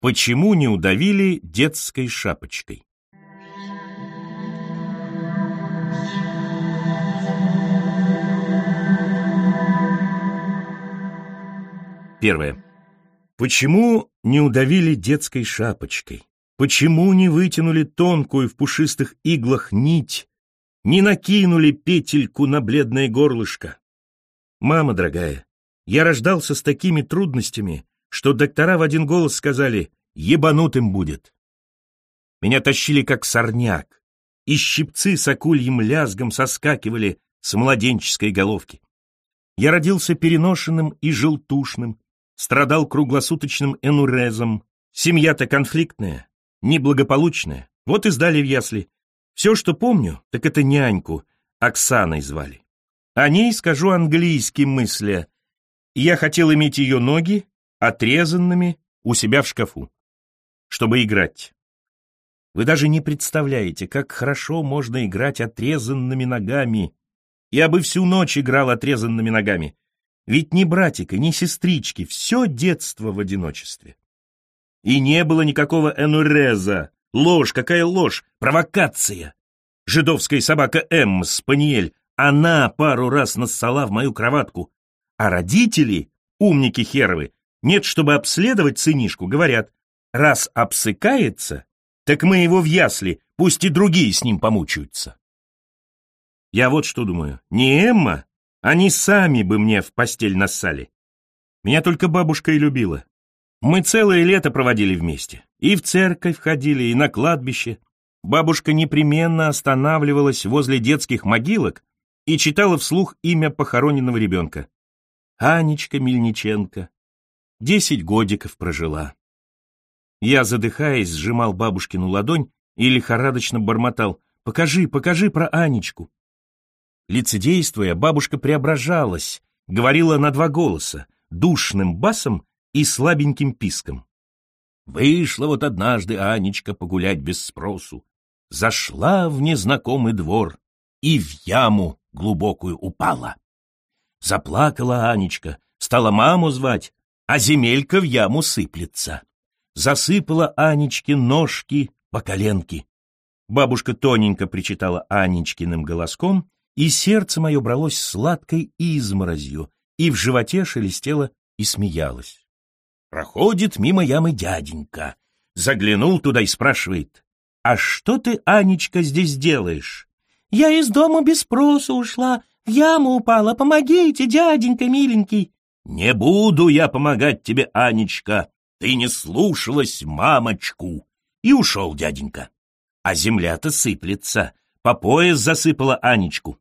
Почему не удавили детской шапочкой? Первое. Почему не удавили детской шапочкой? Почему не вытянули тонкую в пушистых иглах нить, не накинули петельку на бледное горлышко? Мама дорогая, я рождался с такими трудностями, что доктора в один голос сказали «ебанутым будет». Меня тащили как сорняк, и щипцы с акульим лязгом соскакивали с младенческой головки. Я родился переношенным и желтушным, страдал круглосуточным энурезом. Семья-то конфликтная, неблагополучная. Вот и сдали в ясли. Все, что помню, так это няньку, Оксаной звали. О ней скажу английски мысля. Я хотел иметь ее ноги отрезанными у себя в шкафу, чтобы играть. Вы даже не представляете, как хорошо можно играть отрезанными ногами. Я бы всю ночь играл отрезанными ногами. Ведь ни братика, ни сестрички, все детство в одиночестве. И не было никакого энуреза. Ложь, какая ложь, провокация. Жидовская собака М, спаниель, она пару раз нассала в мою кроватку. А родители, умники херовы, нет, чтобы обследовать сынишку, говорят, раз обсыкается, так мы его в ясли, пусть и другие с ним помучаются. Я вот что думаю, не Эмма, они сами бы мне в постель нассали. Меня только бабушка и любила. Мы целое лето проводили вместе. И в церковь ходили, и на кладбище. Бабушка непременно останавливалась возле детских могилок и читала вслух имя похороненного ребенка. Анечка Мельниченко. Десять годиков прожила. Я, задыхаясь, сжимал бабушкину ладонь и лихорадочно бормотал. «Покажи, покажи про Анечку». Лицедействуя, бабушка преображалась, говорила на два голоса, душным басом и слабеньким писком. Вышла вот однажды Анечка погулять без спросу, зашла в незнакомый двор и в яму глубокую упала. Заплакала Анечка, стала маму звать, а земелька в яму сыплется. Засыпала Анечке ножки по коленке. Бабушка тоненько причитала Анечкиным голоском и сердце мое бралось сладкой изморозью, и в животе шелестело и смеялось. Проходит мимо ямы дяденька, заглянул туда и спрашивает, «А что ты, Анечка, здесь делаешь?» «Я из дома без спроса ушла, в яму упала, помогите, дяденька миленький». «Не буду я помогать тебе, Анечка, ты не слушалась мамочку». И ушел дяденька. А земля-то сыплется, по пояс засыпала Анечку.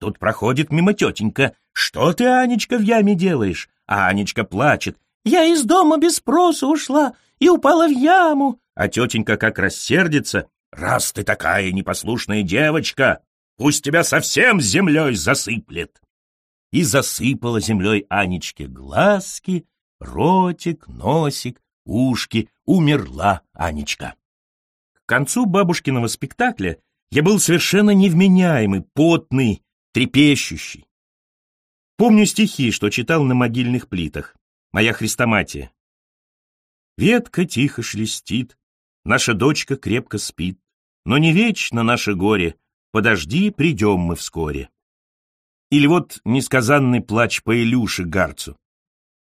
Тут проходит мимо тетенька. «Что ты, Анечка, в яме делаешь?» А Анечка плачет. «Я из дома без спроса ушла и упала в яму». А тетенька как рассердится. «Раз ты такая непослушная девочка, пусть тебя совсем землей засыплет». И засыпала землей Анечке глазки, ротик, носик, ушки. Умерла Анечка. К концу бабушкиного спектакля я был совершенно невменяемый, потный, трепещущий. Помню стихи, что читал на могильных плитах. Моя хрестоматия. Ветка тихо шелестит, наша дочка крепко спит, но не вечно наше горе, подожди, придем мы вскоре. Или вот несказанный плач по Илюше Гарцу.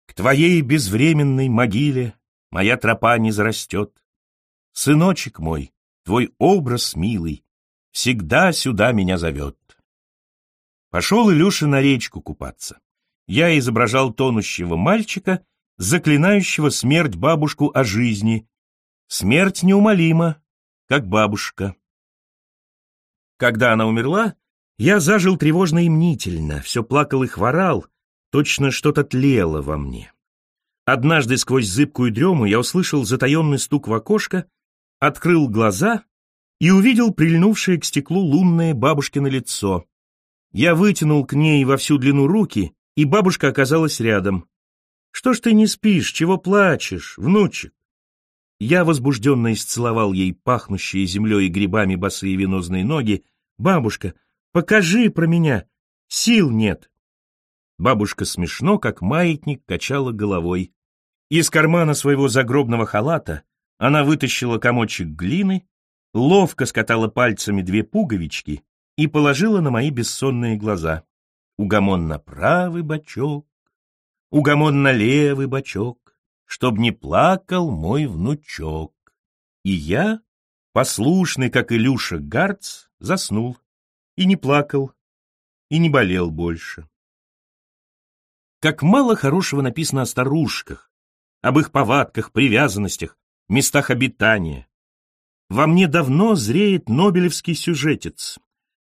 К твоей безвременной могиле моя тропа не зарастет. Сыночек мой, твой образ милый, всегда сюда меня зовет. Пошел Илюша на речку купаться. Я изображал тонущего мальчика, заклинающего смерть бабушку о жизни. Смерть неумолима, как бабушка. Когда она умерла, я зажил тревожно и мнительно, все плакал и хворал, точно что-то тлело во мне. Однажды сквозь зыбкую дрему я услышал затаенный стук в окошко, открыл глаза и увидел прильнувшее к стеклу лунное бабушкино лицо. Я вытянул к ней во всю длину руки, и бабушка оказалась рядом. «Что ж ты не спишь, чего плачешь, внучек?» Я возбужденно исцеловал ей пахнущие землей и грибами босые венозные ноги. «Бабушка, покажи про меня! Сил нет!» Бабушка смешно, как маятник, качала головой. Из кармана своего загробного халата она вытащила комочек глины, ловко скатала пальцами две пуговички и положила на мои бессонные глаза. Угомон на правый бочок, угомон на левый бочок, чтоб не плакал мой внучок. И я, послушный, как Илюша Гарц, заснул и не плакал, и не болел больше. Как мало хорошего написано о старушках, об их повадках, привязанностях, местах обитания. Во мне давно зреет нобелевский сюжетец.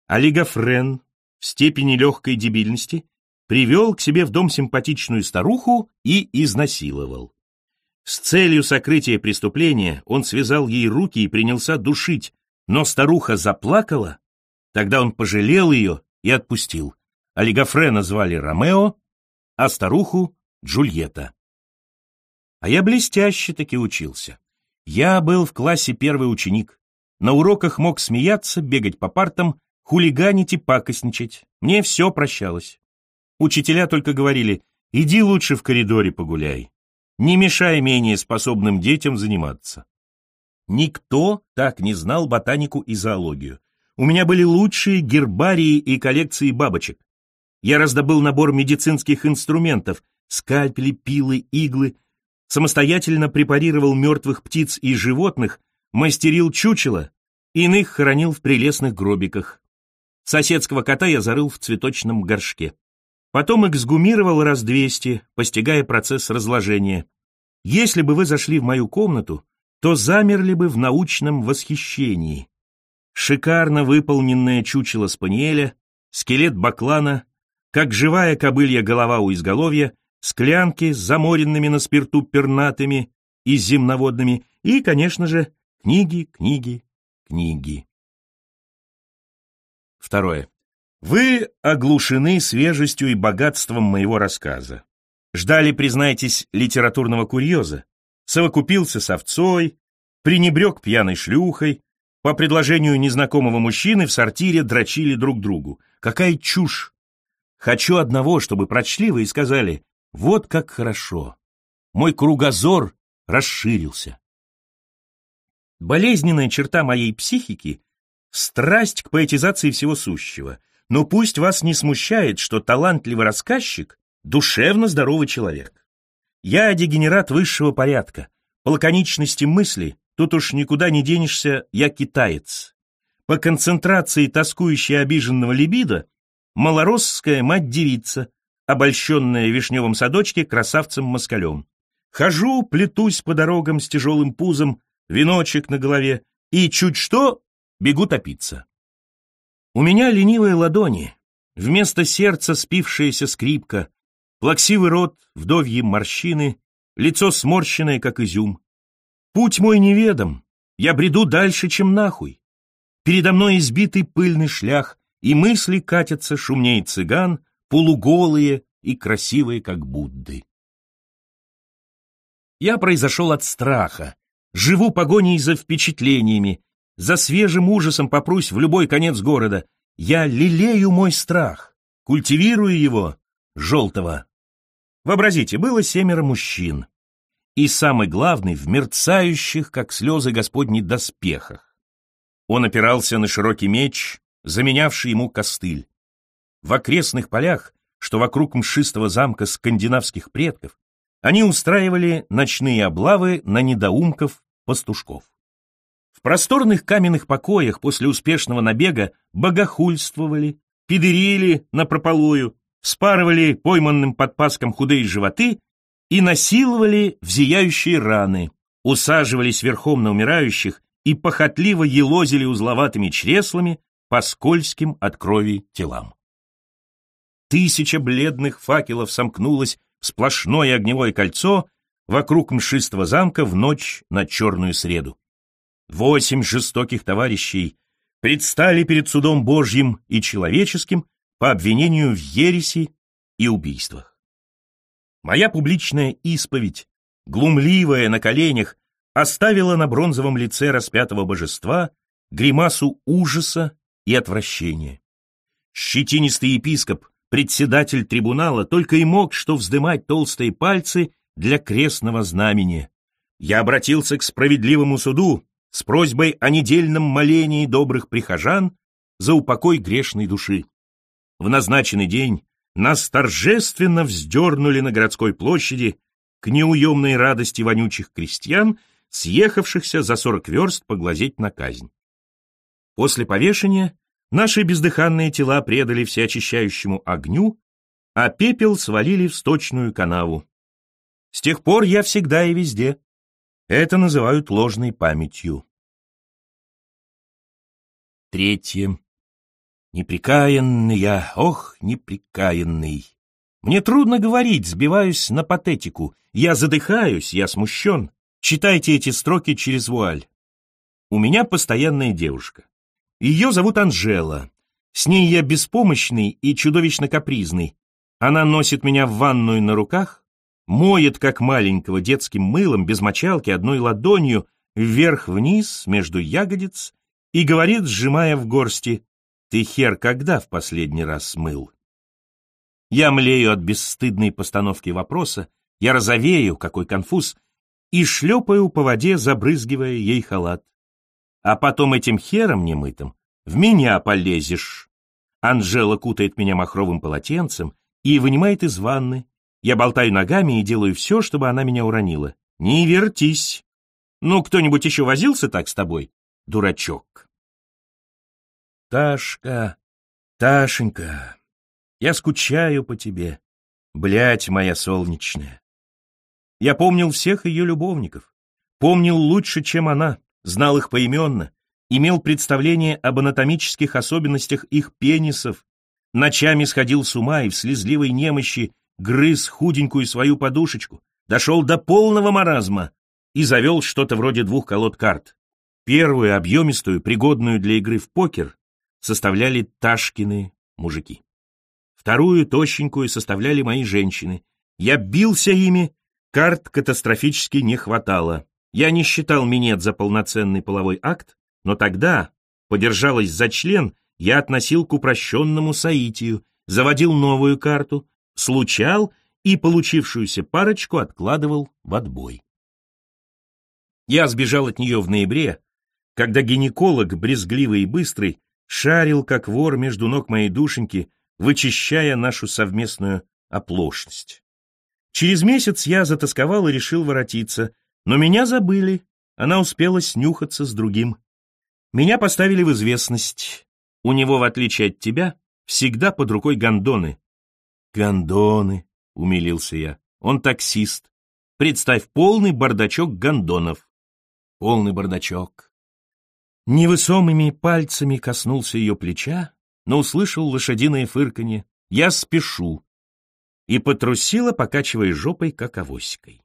Олигофрен в степени легкой дебильности привел к себе в дом симпатичную старуху и изнасиловал. С целью сокрытия преступления он связал ей руки и принялся душить, но старуха заплакала, тогда он пожалел ее и отпустил. Олигофрена звали Ромео, а старуху — Джульетта. А я блестяще таки учился. Я был в классе первый ученик. На уроках мог смеяться, бегать по партам, хулиганить и пакостничать. Мне все прощалось. Учителя только говорили, иди лучше в коридоре погуляй. Не мешай менее способным детям заниматься. Никто так не знал ботанику и зоологию. У меня были лучшие гербарии и коллекции бабочек. Я раздобыл набор медицинских инструментов, скальпели, пилы, иглы, самостоятельно препарировал мертвых птиц и животных, мастерил чучело, иных хоронил в прелестных гробиках. Соседского кота я зарыл в цветочном горшке. Потом эксгумировал раз двести, постигая процесс разложения. Если бы вы зашли в мою комнату, то замерли бы в научном восхищении. Шикарно выполненное чучело спаниеля, скелет баклана, как живая кобылья голова у изголовья, склянки с заморенными на спирту пернатыми и земноводными, и, конечно же, книги, книги, книги. Второе. Вы оглушены свежестью и богатством моего рассказа. Ждали, признайтесь, литературного курьеза. Совокупился с овцой, пренебрег пьяной шлюхой, по предложению незнакомого мужчины в сортире дрочили друг другу. Какая чушь! Хочу одного, чтобы прочли вы и сказали, вот как хорошо. Мой кругозор расширился. Болезненная черта моей психики — страсть к поэтизации всего сущего. Но пусть вас не смущает, что талантливый рассказчик — душевно здоровый человек. Я дегенерат высшего порядка. По лаконичности мысли тут уж никуда не денешься, я китаец. По концентрации тоскующей обиженного либидо — малоросская мать-девица, обольщенная в вишневом садочке красавцем-москалем. Хожу, плетусь по дорогам с тяжелым пузом, веночек на голове, и чуть что бегу топиться. У меня ленивые ладони, вместо сердца спившаяся скрипка, плаксивый рот, вдовьи морщины, лицо сморщенное, как изюм. Путь мой неведом, я бреду дальше, чем нахуй. Передо мной избитый пыльный шлях, и мысли катятся шумней цыган, полуголые и красивые, как Будды. Я произошел от страха, живу погоней за впечатлениями, за свежим ужасом попрусь в любой конец города. Я лелею мой страх, культивирую его, желтого. Вообразите, было семеро мужчин, и самый главный в мерцающих, как слезы Господни, доспехах. Он опирался на широкий меч, заменявший ему костыль. В окрестных полях, что вокруг мшистого замка скандинавских предков, они устраивали ночные облавы на недоумков-пастушков. В просторных каменных покоях после успешного набега богохульствовали, пидерили напропалую, спарывали пойманным под паском худые животы и насиловали в зияющие раны, усаживались верхом на умирающих и похотливо елозили узловатыми чреслами по скользким от крови телам. Тысяча бледных факелов сомкнулась в сплошное огневое кольцо вокруг мшистого замка в ночь на черную среду. Восемь жестоких товарищей предстали перед судом Божьим и человеческим по обвинению в ереси и убийствах. Моя публичная исповедь, глумливая на коленях, оставила на бронзовом лице распятого божества гримасу ужаса и отвращения. Щетинистый епископ председатель трибунала только и мог что вздымать толстые пальцы для крестного знамени. Я обратился к справедливому суду с просьбой о недельном молении добрых прихожан за упокой грешной души. В назначенный день нас торжественно вздернули на городской площади к неуемной радости вонючих крестьян, съехавшихся за сорок верст поглазеть на казнь. После повешения наши бездыханные тела предали всеочищающему огню, а пепел свалили в сточную канаву. С тех пор я всегда и везде. Это называют ложной памятью. Третье. Неприкаянный я, ох, неприкаянный. Мне трудно говорить, сбиваюсь на патетику. Я задыхаюсь, я смущен. Читайте эти строки через вуаль. У меня постоянная девушка. Ее зовут Анжела. С ней я беспомощный и чудовищно капризный. Она носит меня в ванную на руках, моет как маленького детским мылом, без мочалки, одной ладонью, вверх-вниз, между ягодиц, и говорит, сжимая в горсти, «Ты, хер, когда в последний раз мыл?» Я млею от бесстыдной постановки вопроса, я розовею, какой конфуз, и шлепаю по воде, забрызгивая ей халат а потом этим хером немытым в меня полезешь. Анжела кутает меня махровым полотенцем и вынимает из ванны. Я болтаю ногами и делаю все, чтобы она меня уронила. Не вертись. Ну, кто-нибудь еще возился так с тобой, дурачок? Ташка, Ташенька, я скучаю по тебе, блядь моя солнечная. Я помнил всех ее любовников, помнил лучше, чем она знал их поименно, имел представление об анатомических особенностях их пенисов, ночами сходил с ума и в слезливой немощи грыз худенькую свою подушечку, дошел до полного маразма и завел что-то вроде двух колод карт. Первую, объемистую, пригодную для игры в покер, составляли Ташкины мужики. Вторую, тощенькую, составляли мои женщины. Я бился ими, карт катастрофически не хватало. Я не считал минет за полноценный половой акт, но тогда, подержалась за член, я относил к упрощенному соитию, заводил новую карту, случал и получившуюся парочку откладывал в отбой. Я сбежал от нее в ноябре, когда гинеколог, брезгливый и быстрый, шарил, как вор между ног моей душеньки, вычищая нашу совместную оплошность. Через месяц я затасковал и решил воротиться, но меня забыли, она успела снюхаться с другим. Меня поставили в известность. У него, в отличие от тебя, всегда под рукой гондоны. Гондоны, умилился я. Он таксист. Представь, полный бардачок гондонов. Полный бардачок. Невысомыми пальцами коснулся ее плеча, но услышал лошадиное фырканье. Я спешу. И потрусила, покачивая жопой, как авоськой.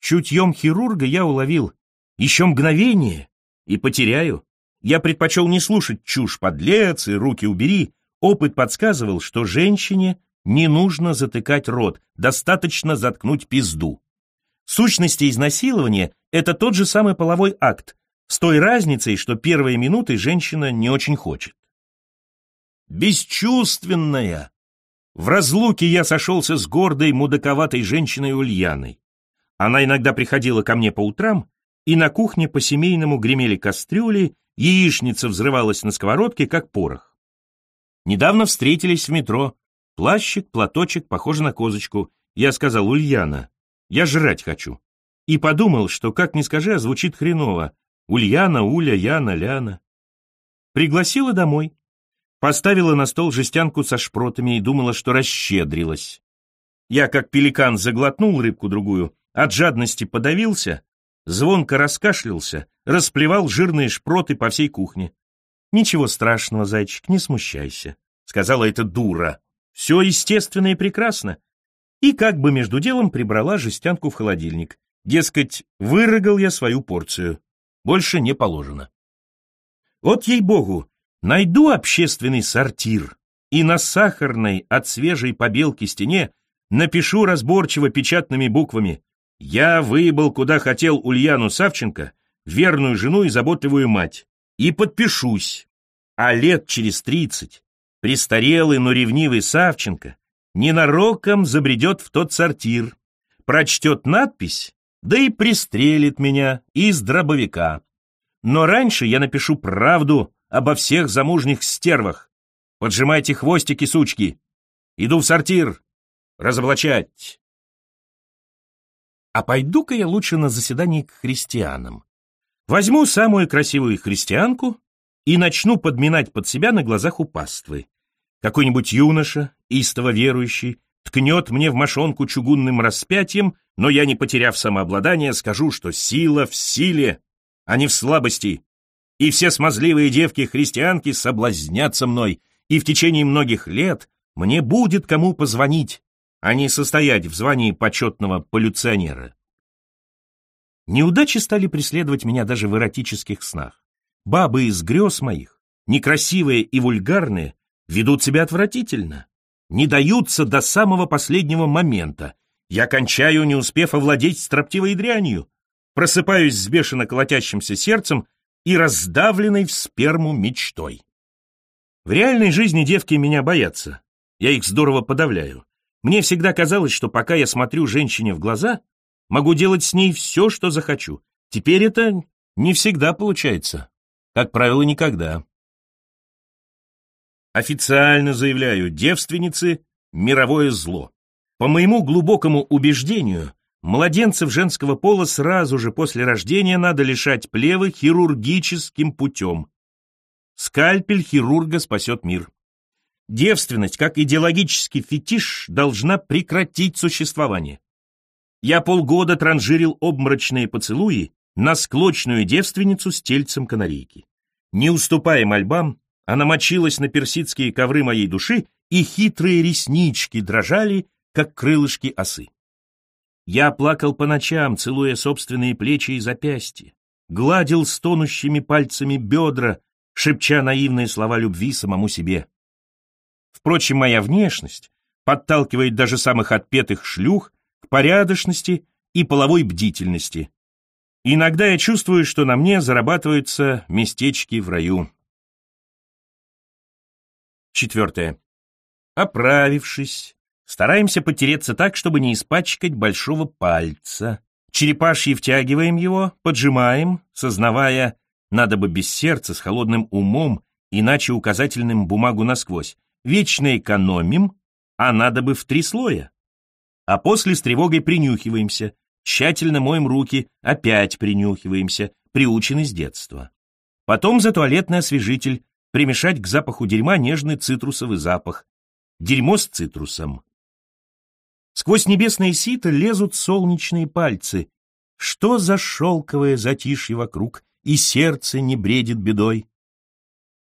Чутьем хирурга я уловил. Еще мгновение, и потеряю. Я предпочел не слушать чушь подлец и руки убери. Опыт подсказывал, что женщине не нужно затыкать рот, достаточно заткнуть пизду. Сущности изнасилования — это тот же самый половой акт, с той разницей, что первые минуты женщина не очень хочет. Бесчувственная! В разлуке я сошелся с гордой, мудаковатой женщиной Ульяной. Она иногда приходила ко мне по утрам, и на кухне по-семейному гремели кастрюли, яичница взрывалась на сковородке, как порох. Недавно встретились в метро. Плащик, платочек, похоже на козочку. Я сказал, Ульяна, я жрать хочу. И подумал, что, как ни скажи, а звучит хреново. Ульяна, Уля, Яна, Ляна. Пригласила домой. Поставила на стол жестянку со шпротами и думала, что расщедрилась. Я, как пеликан, заглотнул рыбку-другую, от жадности подавился, звонко раскашлялся, расплевал жирные шпроты по всей кухне. «Ничего страшного, зайчик, не смущайся», — сказала эта дура. «Все естественно и прекрасно». И как бы между делом прибрала жестянку в холодильник. Дескать, вырыгал я свою порцию. Больше не положено. Вот ей-богу, найду общественный сортир и на сахарной от свежей побелки стене напишу разборчиво печатными буквами я выебал куда хотел Ульяну Савченко, верную жену и заботливую мать, и подпишусь. А лет через тридцать престарелый, но ревнивый Савченко ненароком забредет в тот сортир, прочтет надпись, да и пристрелит меня из дробовика. Но раньше я напишу правду обо всех замужних стервах. Поджимайте хвостики, сучки. Иду в сортир. Разоблачать. А пойду-ка я лучше на заседание к христианам. Возьму самую красивую христианку и начну подминать под себя на глазах у паствы. Какой-нибудь юноша, истово верующий, ткнет мне в мошонку чугунным распятием, но я, не потеряв самообладание, скажу, что сила в силе, а не в слабости. И все смазливые девки-христианки соблазнятся мной, и в течение многих лет мне будет кому позвонить, а не состоять в звании почетного полюционера. Неудачи стали преследовать меня даже в эротических снах. Бабы из грез моих, некрасивые и вульгарные, ведут себя отвратительно, не даются до самого последнего момента. Я кончаю, не успев овладеть строптивой дрянью, просыпаюсь с бешено колотящимся сердцем и раздавленной в сперму мечтой. В реальной жизни девки меня боятся, я их здорово подавляю. Мне всегда казалось, что пока я смотрю женщине в глаза, могу делать с ней все, что захочу. Теперь это не всегда получается. Как правило, никогда. Официально заявляю, девственницы – мировое зло. По моему глубокому убеждению, младенцев женского пола сразу же после рождения надо лишать плевы хирургическим путем. Скальпель хирурга спасет мир. Девственность, как идеологический фетиш, должна прекратить существование. Я полгода транжирил обморочные поцелуи на склочную девственницу с тельцем канарейки. Не уступая мольбам, она мочилась на персидские ковры моей души, и хитрые реснички дрожали, как крылышки осы. Я плакал по ночам, целуя собственные плечи и запястья, гладил стонущими пальцами бедра, шепча наивные слова любви самому себе. Впрочем, моя внешность подталкивает даже самых отпетых шлюх к порядочности и половой бдительности. Иногда я чувствую, что на мне зарабатываются местечки в раю. Четвертое. Оправившись, стараемся потереться так, чтобы не испачкать большого пальца. Черепашьи втягиваем его, поджимаем, сознавая, надо бы без сердца, с холодным умом, иначе указательным бумагу насквозь. Вечно экономим, а надо бы в три слоя. А после с тревогой принюхиваемся, тщательно моем руки, опять принюхиваемся, приучены с детства. Потом за туалетный освежитель, примешать к запаху дерьма нежный цитрусовый запах. Дерьмо с цитрусом. Сквозь небесное сито лезут солнечные пальцы. Что за шелковое затишье вокруг, и сердце не бредит бедой.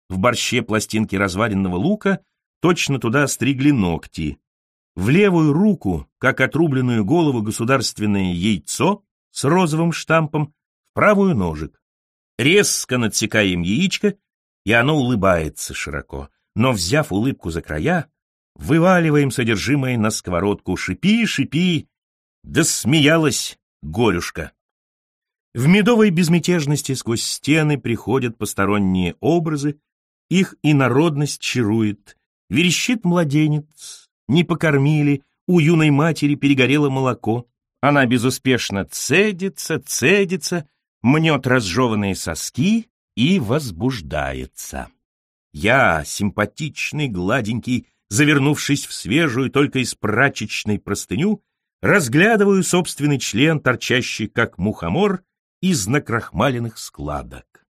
В борще пластинки разваренного лука точно туда стригли ногти. В левую руку, как отрубленную голову государственное яйцо с розовым штампом, в правую ножик. Резко надсекаем яичко и оно улыбается широко. Но, взяв улыбку за края, вываливаем содержимое на сковородку. Шипи, шипи, да смеялась горюшка. В медовой безмятежности сквозь стены приходят посторонние образы, их инородность чарует. Верещит младенец, не покормили, у юной матери перегорело молоко. Она безуспешно цедится, цедится, мнет разжеванные соски, и возбуждается. Я, симпатичный, гладенький, завернувшись в свежую только из прачечной простыню, разглядываю собственный член, торчащий как мухомор из накрахмаленных складок.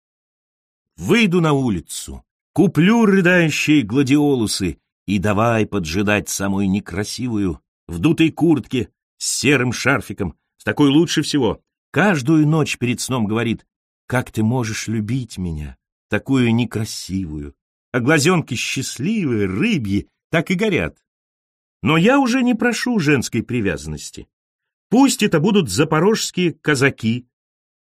Выйду на улицу, куплю рыдающие гладиолусы и давай поджидать самую некрасивую, в дутой куртке, с серым шарфиком, с такой лучше всего. Каждую ночь перед сном говорит как ты можешь любить меня, такую некрасивую? А глазенки счастливые, рыбьи, так и горят. Но я уже не прошу женской привязанности. Пусть это будут запорожские казаки,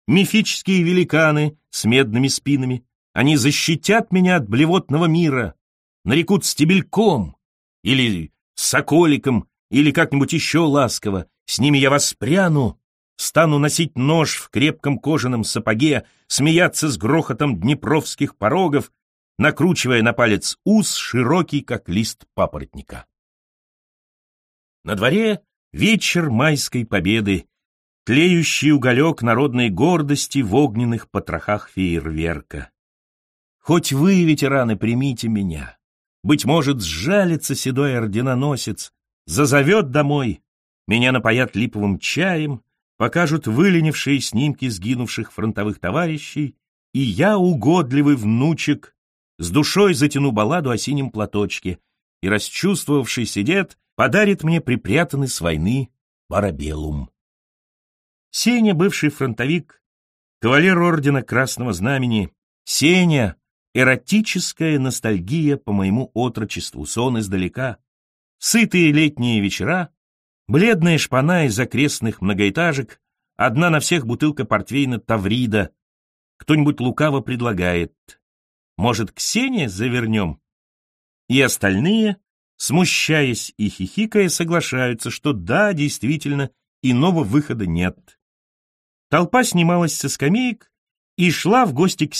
мифические великаны с медными спинами. Они защитят меня от блевотного мира, нарекут стебельком или соколиком, или как-нибудь еще ласково. С ними я воспряну стану носить нож в крепком кожаном сапоге, смеяться с грохотом днепровских порогов, накручивая на палец ус, широкий, как лист папоротника. На дворе вечер майской победы, тлеющий уголек народной гордости в огненных потрохах фейерверка. Хоть вы, ветераны, примите меня. Быть может, сжалится седой орденоносец, зазовет домой, меня напоят липовым чаем, покажут выленившие снимки сгинувших фронтовых товарищей, и я, угодливый внучек, с душой затяну балладу о синем платочке, и расчувствовавшийся дед подарит мне припрятанный с войны парабеллум. Сеня, бывший фронтовик, кавалер ордена Красного Знамени, Сеня — эротическая ностальгия по моему отрочеству, сон издалека, сытые летние вечера, бледная шпана из окрестных многоэтажек, одна на всех бутылка портвейна Таврида. Кто-нибудь лукаво предлагает. Может, Ксения завернем? И остальные, смущаясь и хихикая, соглашаются, что да, действительно, иного выхода нет. Толпа снималась со скамеек и шла в гости к.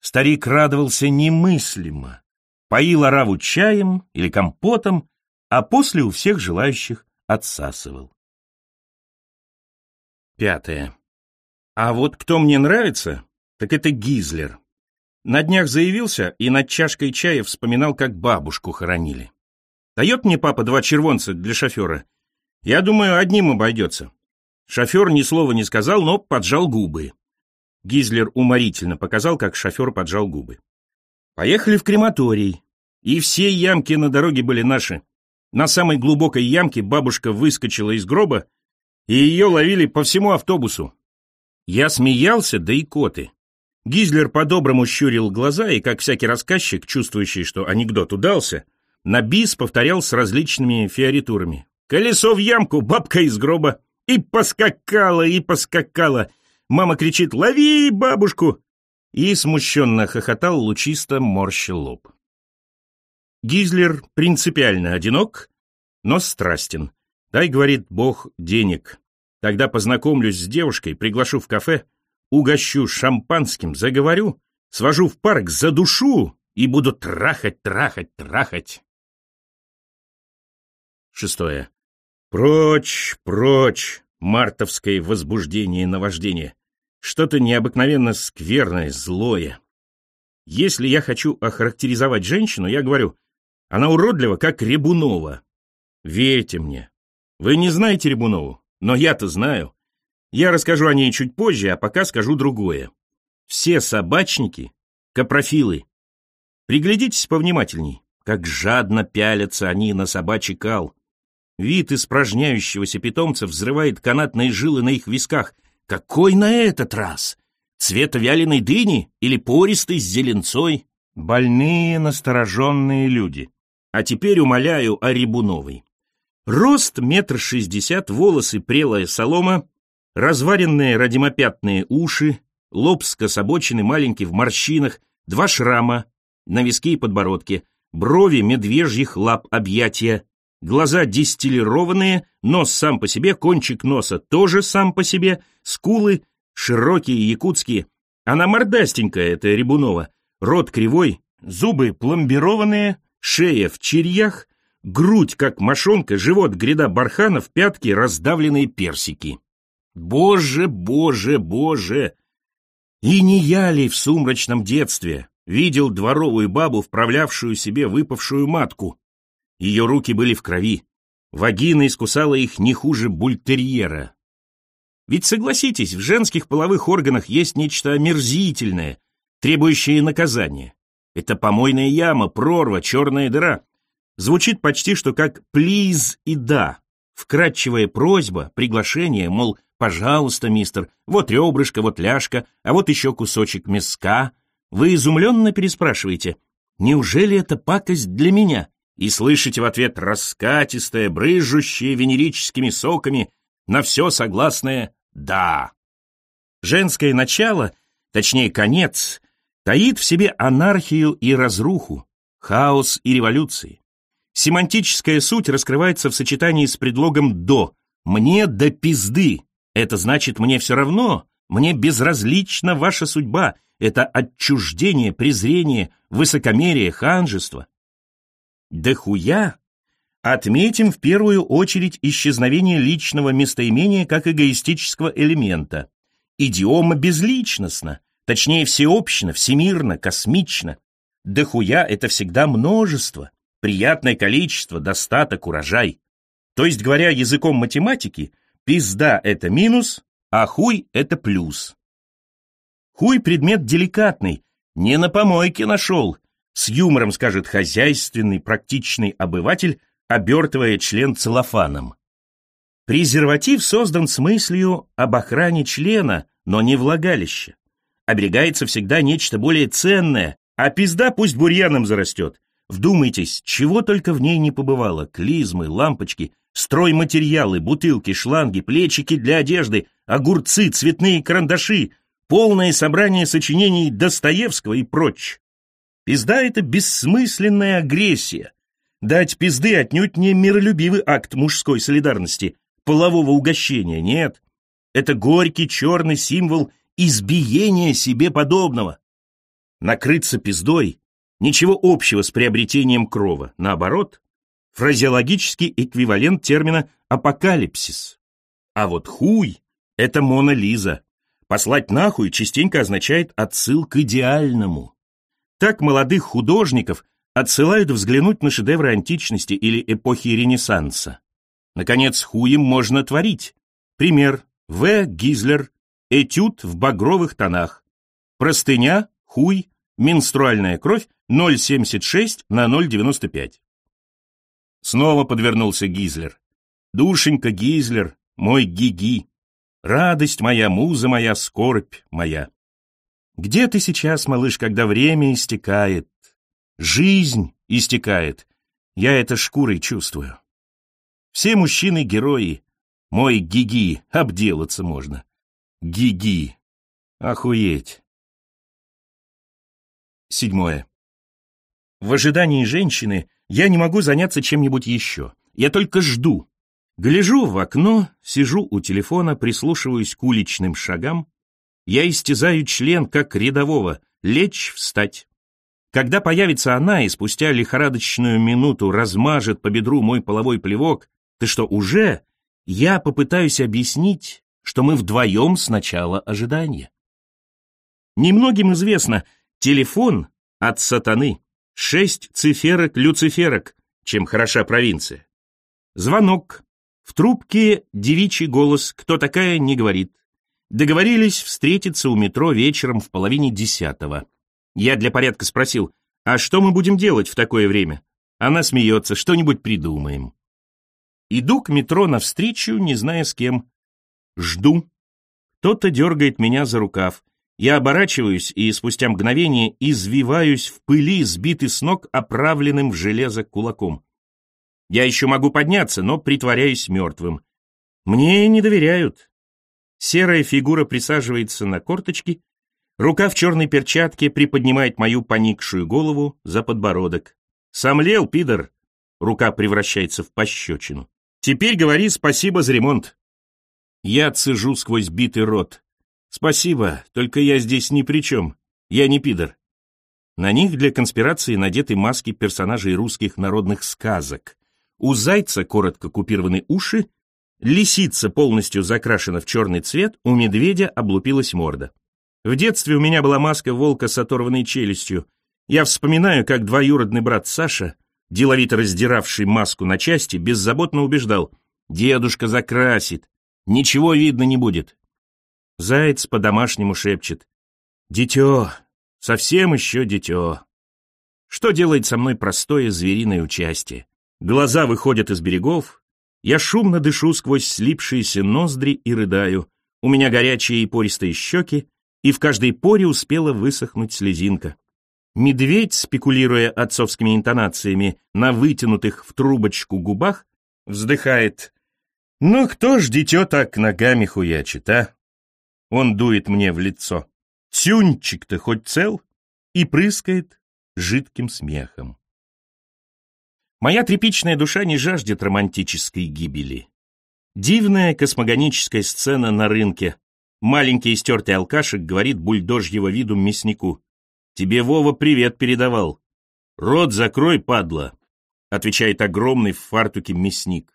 Старик радовался немыслимо. Поил ораву чаем или компотом, а после у всех желающих отсасывал. Пятое. А вот кто мне нравится, так это Гизлер. На днях заявился и над чашкой чая вспоминал, как бабушку хоронили. Дает мне папа два червонца для шофера. Я думаю, одним обойдется. Шофер ни слова не сказал, но поджал губы. Гизлер уморительно показал, как шофер поджал губы. Поехали в крематорий. И все ямки на дороге были наши. На самой глубокой ямке бабушка выскочила из гроба, и ее ловили по всему автобусу. Я смеялся, да и коты. Гизлер по-доброму щурил глаза, и, как всякий рассказчик, чувствующий, что анекдот удался, на бис повторял с различными фиоритурами. «Колесо в ямку, бабка из гроба!» И поскакала, и поскакала. Мама кричит «Лови бабушку!» И смущенно хохотал, лучисто морщил лоб. Гизлер принципиально одинок, но страстен. Дай, говорит Бог, денег. Тогда познакомлюсь с девушкой, приглашу в кафе, угощу шампанским, заговорю, свожу в парк, задушу и буду трахать, трахать, трахать. Шестое. Прочь, прочь, мартовское возбуждение и наваждение. Что-то необыкновенно скверное, злое. Если я хочу охарактеризовать женщину, я говорю, она уродлива, как Рябунова. Верьте мне. Вы не знаете Рябунову, но я-то знаю. Я расскажу о ней чуть позже, а пока скажу другое. Все собачники — капрофилы. Приглядитесь повнимательней, как жадно пялятся они на собачий кал. Вид испражняющегося питомца взрывает канатные жилы на их висках. Какой на этот раз? Цвета вяленой дыни или пористый с зеленцой? Больные, настороженные люди. А теперь умоляю о Рябуновой. Рост метр шестьдесят, волосы прелая солома, разваренные радимопятные уши, лоб скособоченный, маленький в морщинах, два шрама на виске и подбородке, брови медвежьих лап объятия, глаза дистиллированные, нос сам по себе, кончик носа тоже сам по себе, скулы широкие, якутские. Она мордастенькая, эта Рябунова, рот кривой, зубы пломбированные, шея в чирьях, грудь как мошонка, живот гряда барханов, пятки раздавленные персики. Боже, боже, боже! И не я ли в сумрачном детстве видел дворовую бабу, вправлявшую себе выпавшую матку? Ее руки были в крови. Вагина искусала их не хуже бультерьера. Ведь согласитесь, в женских половых органах есть нечто омерзительное, требующее наказания. Это помойная яма, прорва, черная дыра. Звучит почти что как «плиз» и «да». Вкратчивая просьба, приглашение, мол, «пожалуйста, мистер, вот ребрышко, вот ляжка, а вот еще кусочек мяска». Вы изумленно переспрашиваете, «Неужели это пакость для меня?» и слышите в ответ раскатистое, брызжущее венерическими соками, на все согласное «да». Женское начало, точнее конец, таит в себе анархию и разруху, хаос и революции. Семантическая суть раскрывается в сочетании с предлогом «до». «Мне до пизды». Это значит «мне все равно», «мне безразлична ваша судьба». Это отчуждение, презрение, высокомерие, ханжество. Да хуя? Отметим в первую очередь исчезновение личного местоимения как эгоистического элемента. Идиома безличностна, точнее всеобщно, всемирно, космично. Дохуя — это всегда множество, приятное количество, достаток, урожай. То есть, говоря языком математики, пизда — это минус, а хуй — это плюс. Хуй — предмет деликатный, не на помойке нашел, с юмором скажет хозяйственный, практичный обыватель, обертывая член целлофаном. Презерватив создан с мыслью об охране члена, но не влагалища. Оберегается всегда нечто более ценное, а пизда пусть бурьяном зарастет. Вдумайтесь, чего только в ней не побывало. Клизмы, лампочки, стройматериалы, бутылки, шланги, плечики для одежды, огурцы, цветные карандаши, полное собрание сочинений Достоевского и прочь. Пизда — это бессмысленная агрессия, Дать пизды отнюдь не миролюбивый акт мужской солидарности, полового угощения, нет. Это горький черный символ избиения себе подобного. Накрыться пиздой — ничего общего с приобретением крова. Наоборот, фразеологический эквивалент термина «апокалипсис». А вот хуй — это Мона Лиза. Послать нахуй частенько означает отсыл к идеальному. Так молодых художников отсылают взглянуть на шедевры античности или эпохи Ренессанса. Наконец, хуем можно творить. Пример. В. Гизлер. Этюд в багровых тонах. Простыня, хуй, менструальная кровь 0,76 на 0,95. Снова подвернулся Гизлер. Душенька Гизлер, мой гиги. Радость моя, муза моя, скорбь моя. Где ты сейчас, малыш, когда время истекает? Жизнь истекает. Я это шкурой чувствую. Все мужчины — герои. Мой гиги, обделаться можно. Гиги. Охуеть. Седьмое. В ожидании женщины я не могу заняться чем-нибудь еще. Я только жду. Гляжу в окно, сижу у телефона, прислушиваюсь к уличным шагам. Я истязаю член, как рядового, лечь, встать. Когда появится она и спустя лихорадочную минуту размажет по бедру мой половой плевок, ты что, уже? Я попытаюсь объяснить, что мы вдвоем с начала ожидания. Немногим известно, телефон от сатаны, шесть циферок-люциферок, чем хороша провинция. Звонок. В трубке девичий голос, кто такая, не говорит. Договорились встретиться у метро вечером в половине десятого. Я для порядка спросил, а что мы будем делать в такое время? Она смеется, что-нибудь придумаем. Иду к метро навстречу, не зная с кем. Жду. Кто-то дергает меня за рукав. Я оборачиваюсь и спустя мгновение извиваюсь в пыли, сбитый с ног оправленным в железо кулаком. Я еще могу подняться, но притворяюсь мертвым. Мне не доверяют. Серая фигура присаживается на корточки Рука в черной перчатке приподнимает мою поникшую голову за подбородок. «Сомлел, пидор!» Рука превращается в пощечину. «Теперь говори спасибо за ремонт». Я цежу сквозь битый рот. «Спасибо, только я здесь ни при чем. Я не пидор». На них для конспирации надеты маски персонажей русских народных сказок. У зайца коротко купированы уши, лисица полностью закрашена в черный цвет, у медведя облупилась морда. В детстве у меня была маска волка с оторванной челюстью. Я вспоминаю, как двоюродный брат Саша, деловито раздиравший маску на части, беззаботно убеждал, «Дедушка закрасит, ничего видно не будет». Заяц по-домашнему шепчет, «Дитё, совсем еще дитё». Что делает со мной простое звериное участие? Глаза выходят из берегов, я шумно дышу сквозь слипшиеся ноздри и рыдаю. У меня горячие и пористые щеки, и в каждой поре успела высохнуть слезинка. Медведь, спекулируя отцовскими интонациями на вытянутых в трубочку губах, вздыхает. «Ну кто ж дитё так ногами хуячит, а?» Он дует мне в лицо. «Тюнчик-то хоть цел?» и прыскает жидким смехом. Моя тряпичная душа не жаждет романтической гибели. Дивная космогоническая сцена на рынке, Маленький истертый алкашек говорит бульдожьего виду мяснику. «Тебе Вова привет передавал. Рот закрой, падла!» отвечает огромный в фартуке мясник.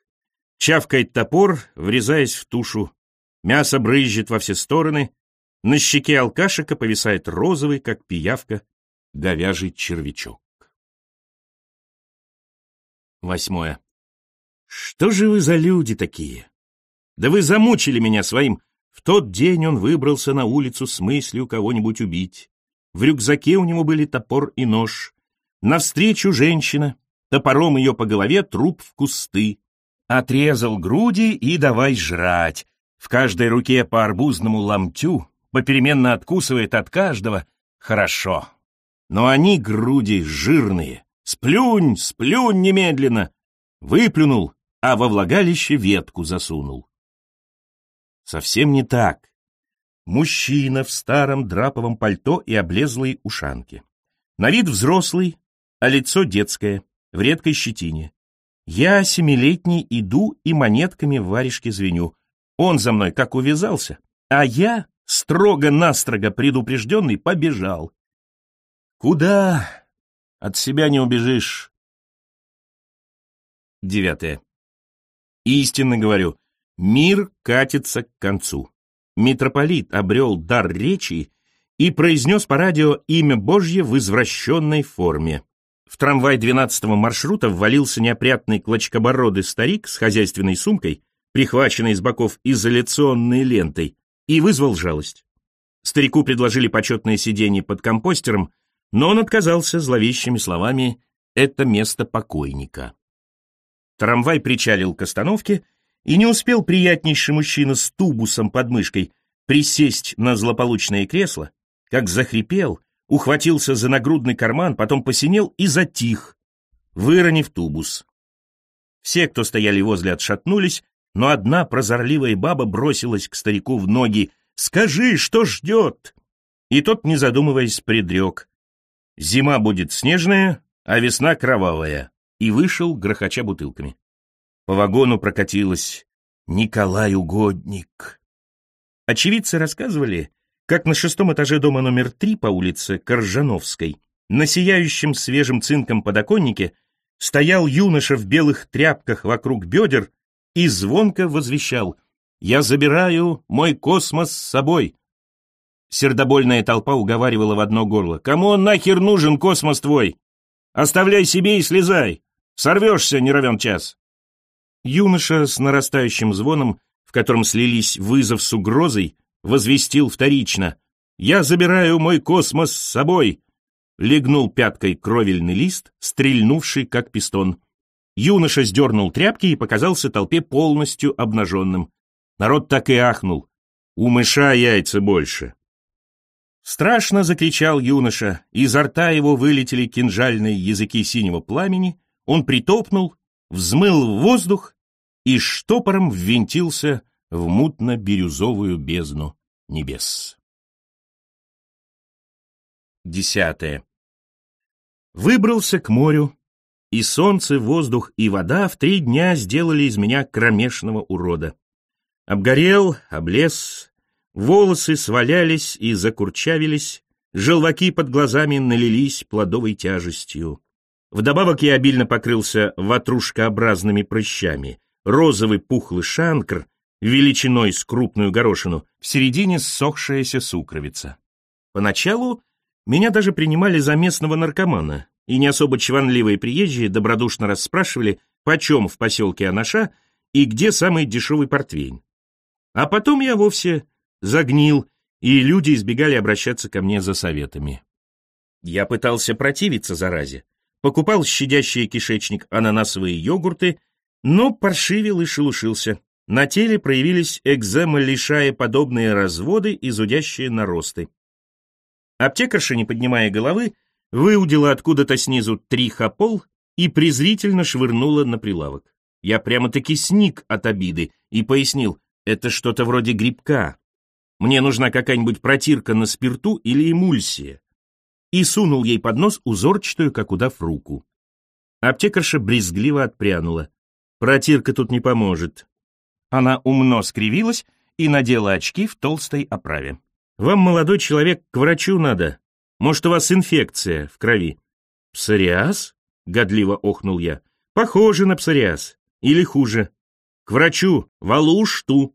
Чавкает топор, врезаясь в тушу. Мясо брызжет во все стороны. На щеке алкашика повисает розовый, как пиявка, говяжий червячок. Восьмое. Что же вы за люди такие? Да вы замучили меня своим. В тот день он выбрался на улицу с мыслью кого-нибудь убить. В рюкзаке у него были топор и нож. Навстречу женщина, топором ее по голове, труп в кусты. Отрезал груди и давай жрать. В каждой руке по арбузному ломтю, попеременно откусывает от каждого. Хорошо. Но они груди жирные. Сплюнь, сплюнь немедленно. Выплюнул, а во влагалище ветку засунул. Совсем не так. Мужчина в старом драповом пальто и облезлой ушанке. На вид взрослый, а лицо детское, в редкой щетине. Я, семилетний, иду и монетками в варежке звеню. Он за мной как увязался, а я, строго-настрого предупрежденный, побежал. Куда? От себя не убежишь. Девятое. Истинно говорю, мир катится к концу. Митрополит обрел дар речи и произнес по радио имя Божье в извращенной форме. В трамвай 12-го маршрута ввалился неопрятный клочкобородый старик с хозяйственной сумкой, прихваченной с боков изоляционной лентой, и вызвал жалость. Старику предложили почетное сиденье под компостером, но он отказался зловещими словами «это место покойника». Трамвай причалил к остановке, и не успел приятнейший мужчина с тубусом под мышкой присесть на злополучное кресло, как захрипел, ухватился за нагрудный карман, потом посинел и затих, выронив тубус. Все, кто стояли возле, отшатнулись, но одна прозорливая баба бросилась к старику в ноги. «Скажи, что ждет?» И тот, не задумываясь, предрек. «Зима будет снежная, а весна кровавая», и вышел, грохоча бутылками. По вагону прокатилась «Николай Угодник». Очевидцы рассказывали, как на шестом этаже дома номер три по улице Коржановской, на сияющем свежим цинком подоконнике, стоял юноша в белых тряпках вокруг бедер и звонко возвещал «Я забираю мой космос с собой». Сердобольная толпа уговаривала в одно горло «Кому он нахер нужен, космос твой? Оставляй себе и слезай, сорвешься, не равен час». Юноша с нарастающим звоном, в котором слились вызов с угрозой, возвестил вторично. «Я забираю мой космос с собой!» Легнул пяткой кровельный лист, стрельнувший как пистон. Юноша сдернул тряпки и показался толпе полностью обнаженным. Народ так и ахнул. У мыша яйца больше. Страшно закричал юноша, изо рта его вылетели кинжальные языки синего пламени, он притопнул, взмыл в воздух и штопором ввинтился в мутно-бирюзовую бездну небес. Десятое. Выбрался к морю, и солнце, воздух и вода в три дня сделали из меня кромешного урода. Обгорел, облез, волосы свалялись и закурчавились, желваки под глазами налились плодовой тяжестью. Вдобавок я обильно покрылся ватрушкообразными прыщами. Розовый пухлый шанкр величиной с крупную горошину, в середине ссохшаяся сукровица. Поначалу меня даже принимали за местного наркомана, и не особо чванливые приезжие добродушно расспрашивали, почем в поселке Анаша и где самый дешевый портвейн. А потом я вовсе загнил, и люди избегали обращаться ко мне за советами. Я пытался противиться заразе, покупал щадящий кишечник ананасовые йогурты, но паршивил и шелушился. На теле проявились экзема, лишая подобные разводы и зудящие наросты. Аптекарша, не поднимая головы, выудила откуда-то снизу три хапол и презрительно швырнула на прилавок. Я прямо-таки сник от обиды и пояснил, это что-то вроде грибка. Мне нужна какая-нибудь протирка на спирту или эмульсия. И сунул ей под нос узорчатую, как удав, руку. Аптекарша брезгливо отпрянула. Протирка тут не поможет. Она умно скривилась и надела очки в толстой оправе. «Вам, молодой человек, к врачу надо. Может, у вас инфекция в крови?» «Псориаз?» — годливо охнул я. Похоже на псориаз. Или хуже. К врачу, валушту.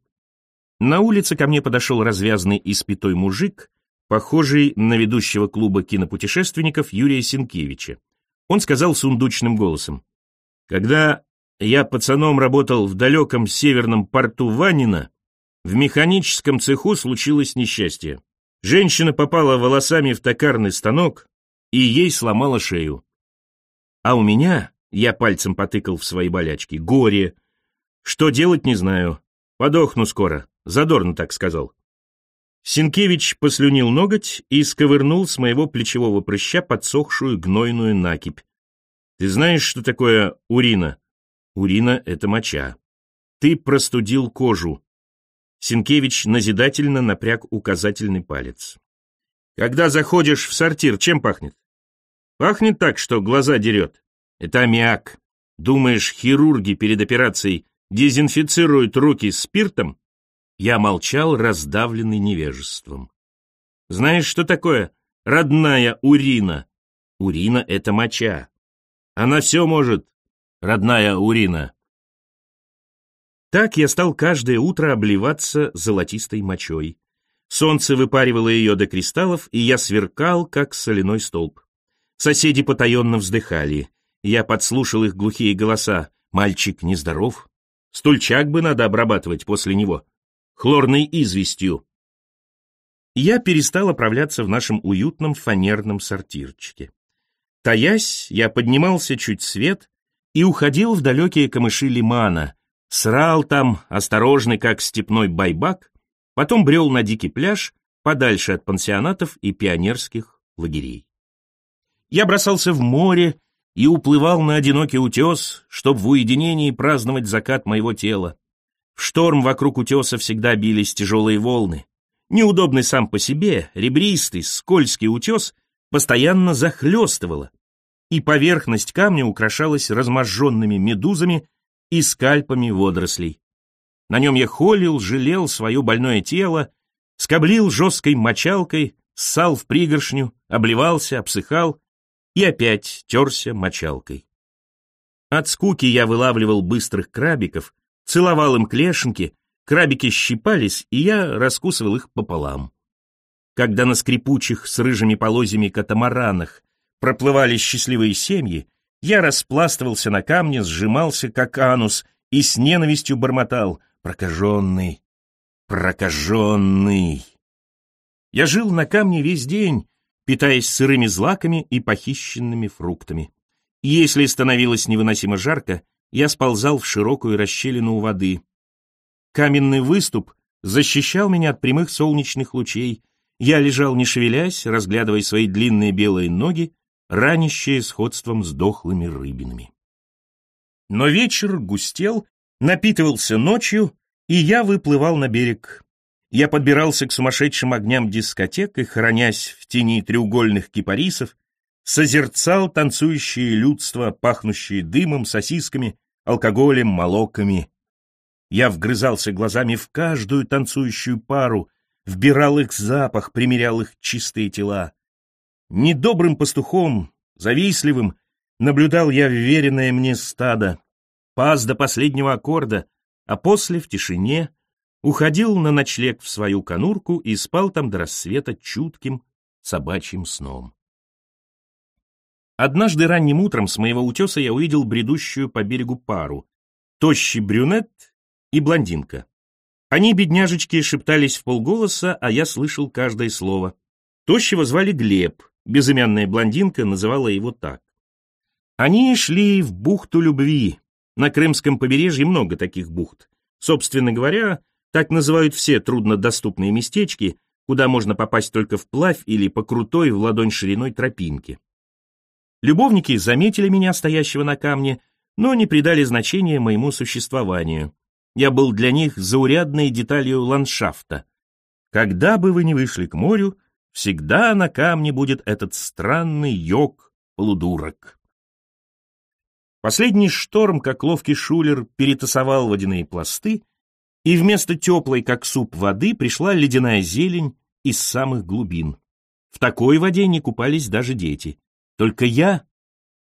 На улице ко мне подошел развязный испятой мужик, похожий на ведущего клуба кинопутешественников Юрия Сенкевича. Он сказал сундучным голосом. «Когда я пацаном работал в далеком северном порту Ванина, в механическом цеху случилось несчастье. Женщина попала волосами в токарный станок, и ей сломала шею. А у меня, я пальцем потыкал в свои болячки, горе. Что делать, не знаю. Подохну скоро, задорно так сказал. Синкевич послюнил ноготь и сковырнул с моего плечевого прыща подсохшую гнойную накипь. Ты знаешь, что такое урина? Урина — это моча. Ты простудил кожу. Синкевич назидательно напряг указательный палец. Когда заходишь в сортир, чем пахнет? Пахнет так, что глаза дерет. Это аммиак. Думаешь, хирурги перед операцией дезинфицируют руки спиртом? Я молчал, раздавленный невежеством. Знаешь, что такое родная урина? Урина — это моча. Она все может, родная урина. Так я стал каждое утро обливаться золотистой мочой. Солнце выпаривало ее до кристаллов, и я сверкал, как соляной столб. Соседи потаенно вздыхали. Я подслушал их глухие голоса. «Мальчик нездоров? Стульчак бы надо обрабатывать после него. Хлорной известью». Я перестал оправляться в нашем уютном фанерном сортирчике. Таясь, я поднимался чуть свет и уходил в далекие камыши лимана, срал там, осторожный, как степной байбак, потом брел на дикий пляж, подальше от пансионатов и пионерских лагерей. Я бросался в море и уплывал на одинокий утес, чтоб в уединении праздновать закат моего тела. В шторм вокруг утеса всегда бились тяжелые волны. Неудобный сам по себе, ребристый, скользкий утес постоянно захлестывало, и поверхность камня украшалась разможженными медузами и скальпами водорослей. На нем я холил, жалел свое больное тело, скоблил жесткой мочалкой, ссал в пригоршню, обливался, обсыхал и опять терся мочалкой. От скуки я вылавливал быстрых крабиков, целовал им клешенки, крабики щипались, и я раскусывал их пополам. Когда на скрипучих с рыжими полозьями катамаранах проплывали счастливые семьи, я распластывался на камне, сжимался, как анус, и с ненавистью бормотал «Прокаженный! Прокаженный!» Я жил на камне весь день, питаясь сырыми злаками и похищенными фруктами. Если становилось невыносимо жарко, я сползал в широкую расщелину у воды. Каменный выступ защищал меня от прямых солнечных лучей. Я лежал не шевелясь, разглядывая свои длинные белые ноги, ранящие сходством с дохлыми рыбинами. Но вечер густел, напитывался ночью, и я выплывал на берег. Я подбирался к сумасшедшим огням дискотек и, хранясь в тени треугольных кипарисов, созерцал танцующее людство, пахнущее дымом, сосисками, алкоголем, молоками. Я вгрызался глазами в каждую танцующую пару, вбирал их запах, примерял их чистые тела. Недобрым пастухом, завистливым, наблюдал я вверенное мне стадо, пас до последнего аккорда, а после в тишине уходил на ночлег в свою конурку и спал там до рассвета чутким собачьим сном. Однажды ранним утром с моего утеса я увидел бредущую по берегу пару, тощий брюнет и блондинка. Они, бедняжечки, шептались в полголоса, а я слышал каждое слово. Тощего звали Глеб, безымянная блондинка называла его так. Они шли в бухту любви. На Крымском побережье много таких бухт. Собственно говоря, так называют все труднодоступные местечки, куда можно попасть только вплавь или по крутой в ладонь шириной тропинке. Любовники заметили меня, стоящего на камне, но не придали значения моему существованию. Я был для них заурядной деталью ландшафта. Когда бы вы ни вышли к морю, всегда на камне будет этот странный йог-полудурок. Последний шторм, как ловкий шулер, перетасовал водяные пласты, и вместо теплой, как суп, воды пришла ледяная зелень из самых глубин. В такой воде не купались даже дети. Только я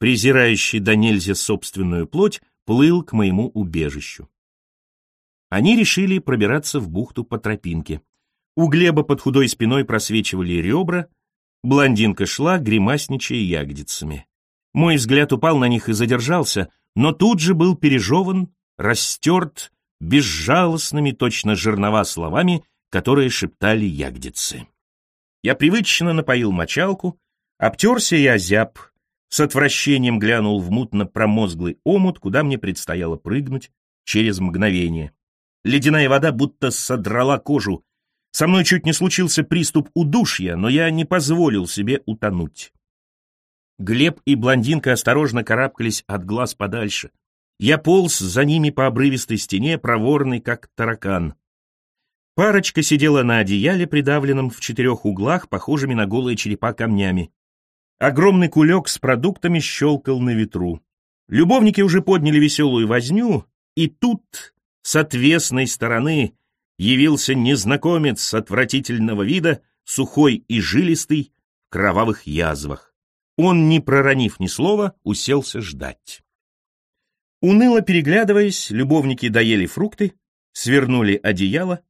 презирающий до нельзя собственную плоть, плыл к моему убежищу. Они решили пробираться в бухту по тропинке. У Глеба под худой спиной просвечивали ребра, блондинка шла, гримасничая ягодицами. Мой взгляд упал на них и задержался, но тут же был пережеван, растерт безжалостными, точно жернова словами, которые шептали ягодицы. Я привычно напоил мочалку, обтерся и озяб, с отвращением глянул в мутно-промозглый омут, куда мне предстояло прыгнуть через мгновение. Ледяная вода будто содрала кожу. Со мной чуть не случился приступ удушья, но я не позволил себе утонуть. Глеб и блондинка осторожно карабкались от глаз подальше. Я полз за ними по обрывистой стене, проворный, как таракан. Парочка сидела на одеяле, придавленном в четырех углах, похожими на голые черепа камнями. Огромный кулек с продуктами щелкал на ветру. Любовники уже подняли веселую возню, и тут, с отвесной стороны, явился незнакомец отвратительного вида, сухой и жилистый, в кровавых язвах. Он, не проронив ни слова, уселся ждать. Уныло переглядываясь, любовники доели фрукты, свернули одеяло,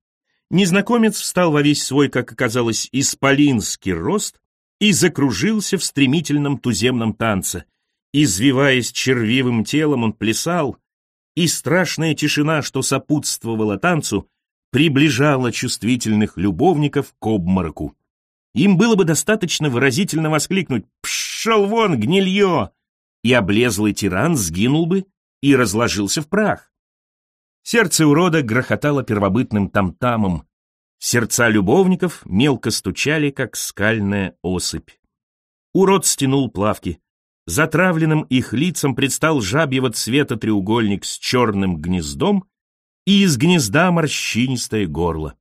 Незнакомец встал во весь свой, как оказалось, исполинский рост и закружился в стремительном туземном танце. Извиваясь червивым телом, он плясал, и страшная тишина, что сопутствовала танцу, приближала чувствительных любовников к обмороку. Им было бы достаточно выразительно воскликнуть «Пшел вон, гнилье!» и облезлый тиран сгинул бы и разложился в прах. Сердце урода грохотало первобытным тамтамом. Сердца любовников мелко стучали, как скальная осыпь. Урод стянул плавки. Затравленным их лицам предстал жабьего цвета треугольник с черным гнездом и из гнезда морщинистое горло.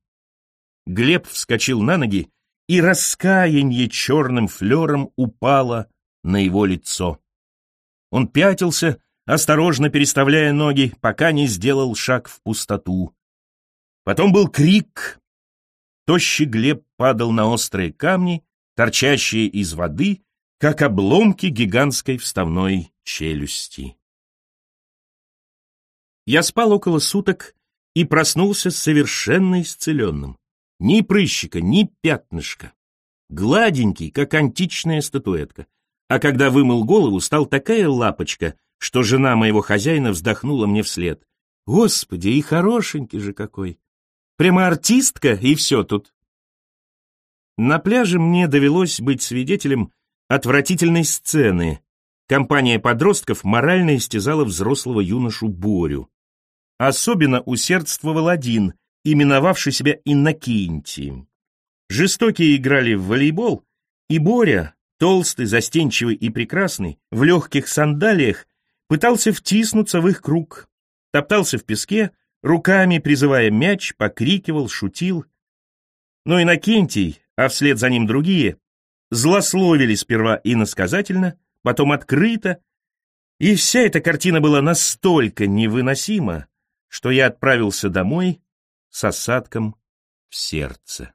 Глеб вскочил на ноги, и раскаяние черным флером упало на его лицо. Он пятился, осторожно переставляя ноги, пока не сделал шаг в пустоту. Потом был крик. Тощий Глеб падал на острые камни, торчащие из воды, как обломки гигантской вставной челюсти. Я спал около суток и проснулся совершенно исцеленным. Ни прыщика, ни пятнышка. Гладенький, как античная статуэтка. А когда вымыл голову, стал такая лапочка, что жена моего хозяина вздохнула мне вслед. Господи, и хорошенький же какой! Прямо артистка, и все тут. На пляже мне довелось быть свидетелем отвратительной сцены. Компания подростков морально истязала взрослого юношу Борю. Особенно усердствовал один, именовавший себя Иннокентием. Жестокие играли в волейбол, и Боря, толстый, застенчивый и прекрасный, в легких сандалиях, пытался втиснуться в их круг, топтался в песке, руками призывая мяч, покрикивал, шутил. Но Иннокентий, а вслед за ним другие, злословили сперва иносказательно, потом открыто, и вся эта картина была настолько невыносима, что я отправился домой с осадком в сердце.